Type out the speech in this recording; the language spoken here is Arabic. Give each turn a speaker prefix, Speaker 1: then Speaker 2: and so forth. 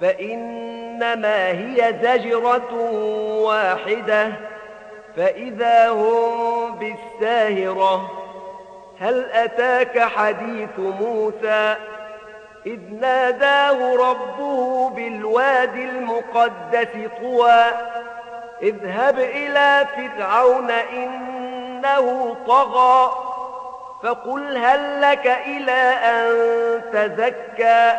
Speaker 1: فإنما هي زجرة واحدة. فإذا هم بالساهرة هل أتاك حديث موسى؟ إذ ناداه ربه بالواد المقدس طوى. اذهب إلى فرعون إنه طغى فقل هل لك إلى أن تزكى؟